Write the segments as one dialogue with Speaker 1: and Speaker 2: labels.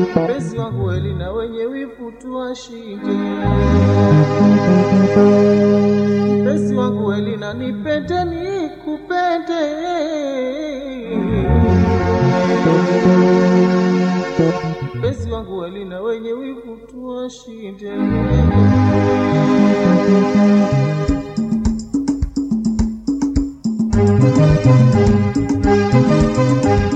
Speaker 1: mpenzi wangu weli na wenye wivu tuwashike, mpenzi wangu weli na nipende nikupende. Mpenzi wangu weli na wenye wivu tuwashinde mpenzi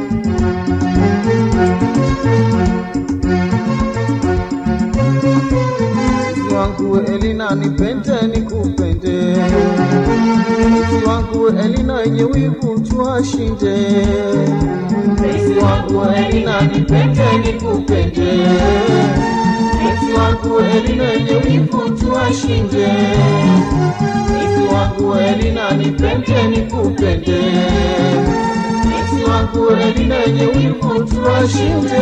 Speaker 1: wivu tuwashinde mpenzi wangu Elina nipende nikupende mpenzi wangu Elina wivu tuwashinde mpenzi wangu Elina nipende nikupende mpenzi wangu Elina wivu tuwashinde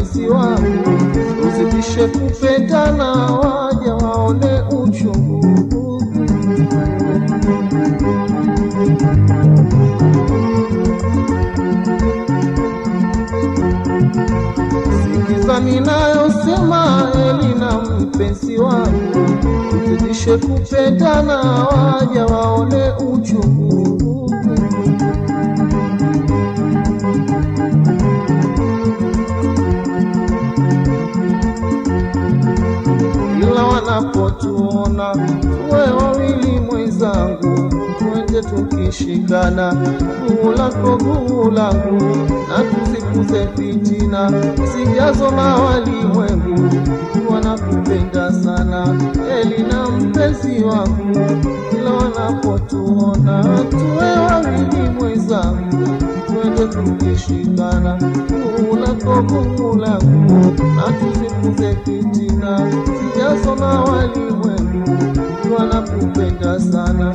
Speaker 1: mpenzi wangu, uzidishe kupendana, waja waone uchungu. Sikiza ninayosema Elina mpenzi wangu, uzidishe kupendana, waja waone uchungu. Wanapotuona. Tuwe wawili mwenzangu, twende tukishikana, guu lako guu langu, na tuzikuze fitina. Zijazo na walimwengu. Wanakupenda sana. Elina mpenzi wangu, kila wanapotuona. Tuwe wawili mwenzangu, twende tukishikana, guu lako na tuzikuze fitina. na walimwengu. Wanakupenda sana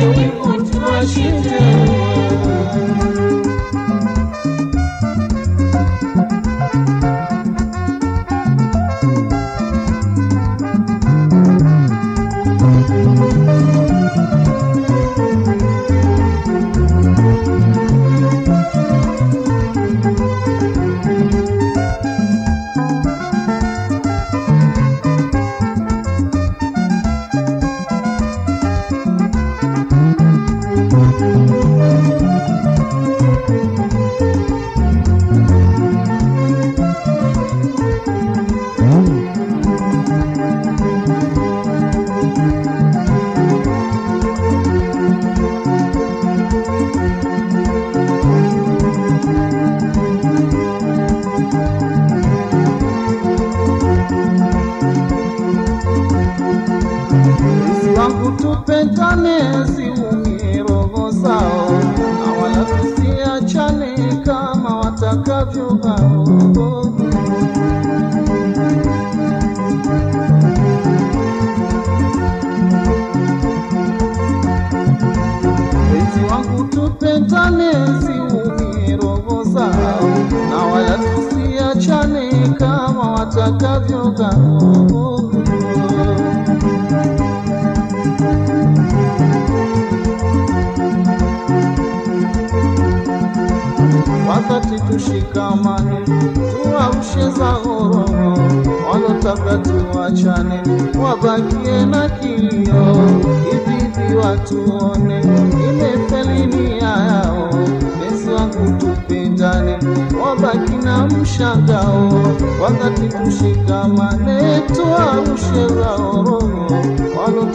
Speaker 1: Elina watakavyo wangu tupendane, siumie roho zao, na wala tusi watakavyo kao tushikamane, tuamshe za ghoroho, wanaotaka tuachane, wabakie na kilio, ibidi watuone, imefeli yao, penzi wangu tupendane, wabaki na mshangao, wakati tushikamane, tuamshe za ghoroho,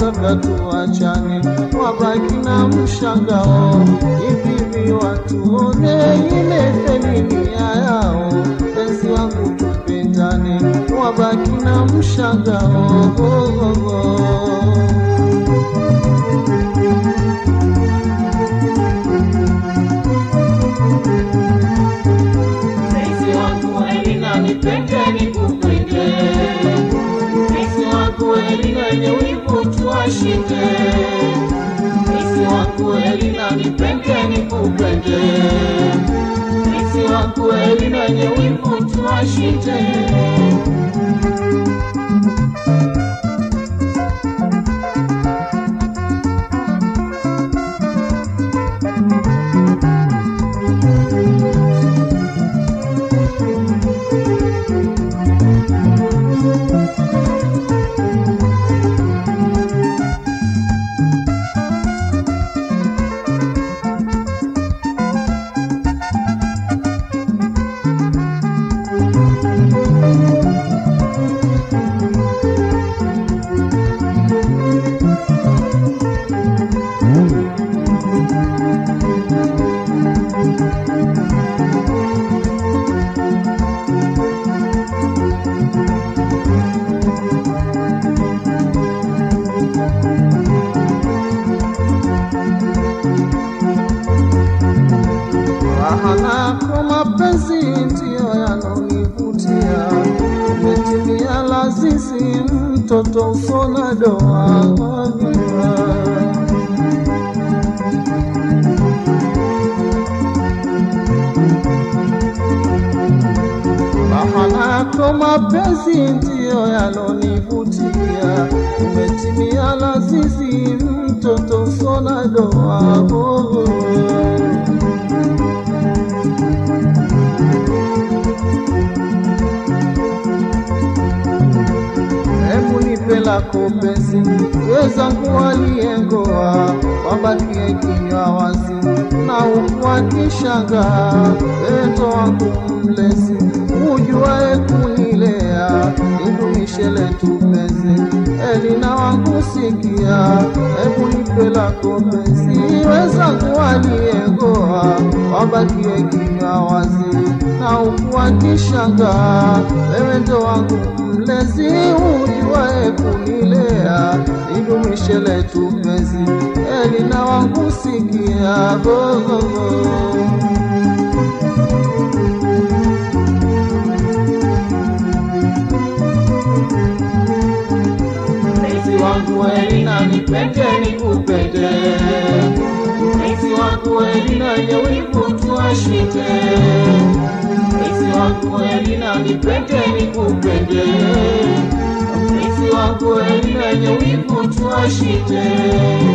Speaker 1: walotaka tuachane, wabaki na mshangao, hivivi watuone, imefeli nia yao, penzi wangu tupendane, wabaki na mshangao.
Speaker 2: oh, oh, oh. nipende nikupende. Penzi wangu wivu isi wa kweli na nipende nikupende. Penzi wangu Elina, yenye wivu tuwashinde.
Speaker 1: Santo Sonado Amanhã. Mahanako mapenzi ndiyo yalonivutia, umetimia la sisi mtoto Sonado Amanhã. Hebu nipe lako penzi, wezangu waliengoa, wabakie kinywa wazi na huku akishangaa, eto wangu mlezi, ujuae kunilea, nidumishe letu mezi Elina wangu sikia, hebu nipe lako weza wezangu waliengoa, wabakie kinywa wazi na ukuakishanga wewe ndo wangu mlezi ujuwae kunilea, idumishe letu penzi, Elina wangu sikia gogogo.
Speaker 2: mlezi wangu Elina, nipende nikupende. Penzi kweli na yenye wivu tuwashinde. wa kweli na nipende nikupende. Wa kweli na.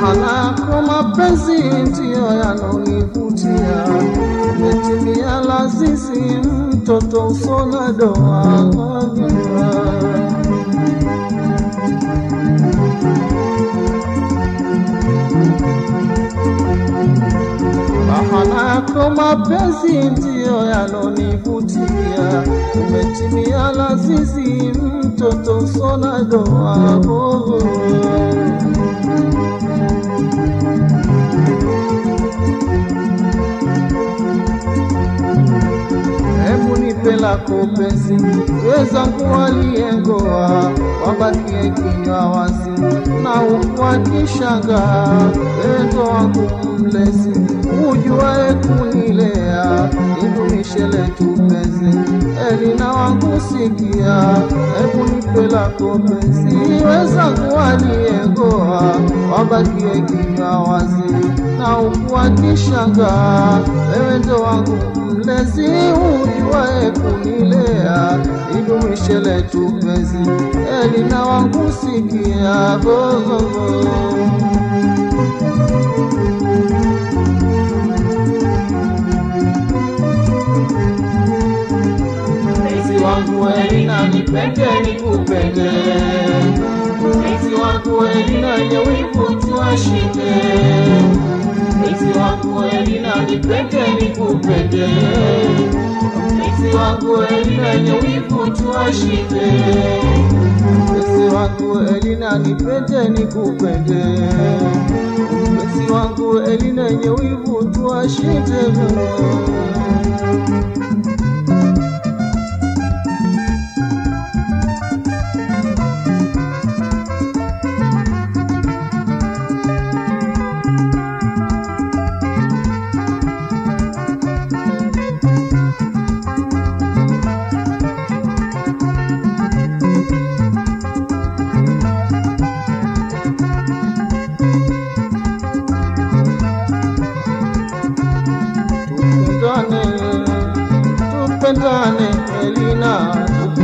Speaker 1: raha lako mapenzi ndiyo yanonivutia, umetimia lazisi mtoto usona doa manua mahanako mapenzi ndiyo yalonivutia, umetimia lazizi mtoto sona doa bohua weza lako penzi, wezangu waliengoa, wabakie kinywa wazi na ukuakishangaa. eto wangu mlezi, ujuae kunilea, nidumishe letu penzi, elina wangu sikia. Hebu nipe lako penzi, wezangu waliengoa, wabakie kinywa wazi na ukuwakishangaa. Wewe ndo wangu mlezi ujuae kunilea, idumishe letu penzi, elina wangu sikia gogogo. Elina, nipende nikupende, mpenzi wangu Elina, yenye wivu tuashike. Mpenzi wangu Elina, nipende nikupende, mpenzi wangu Elina, yenye wivu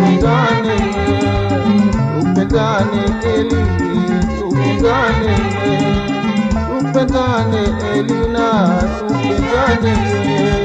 Speaker 1: tupendane, tupendane Eli, tupendane, tupendane Elina, tupendane.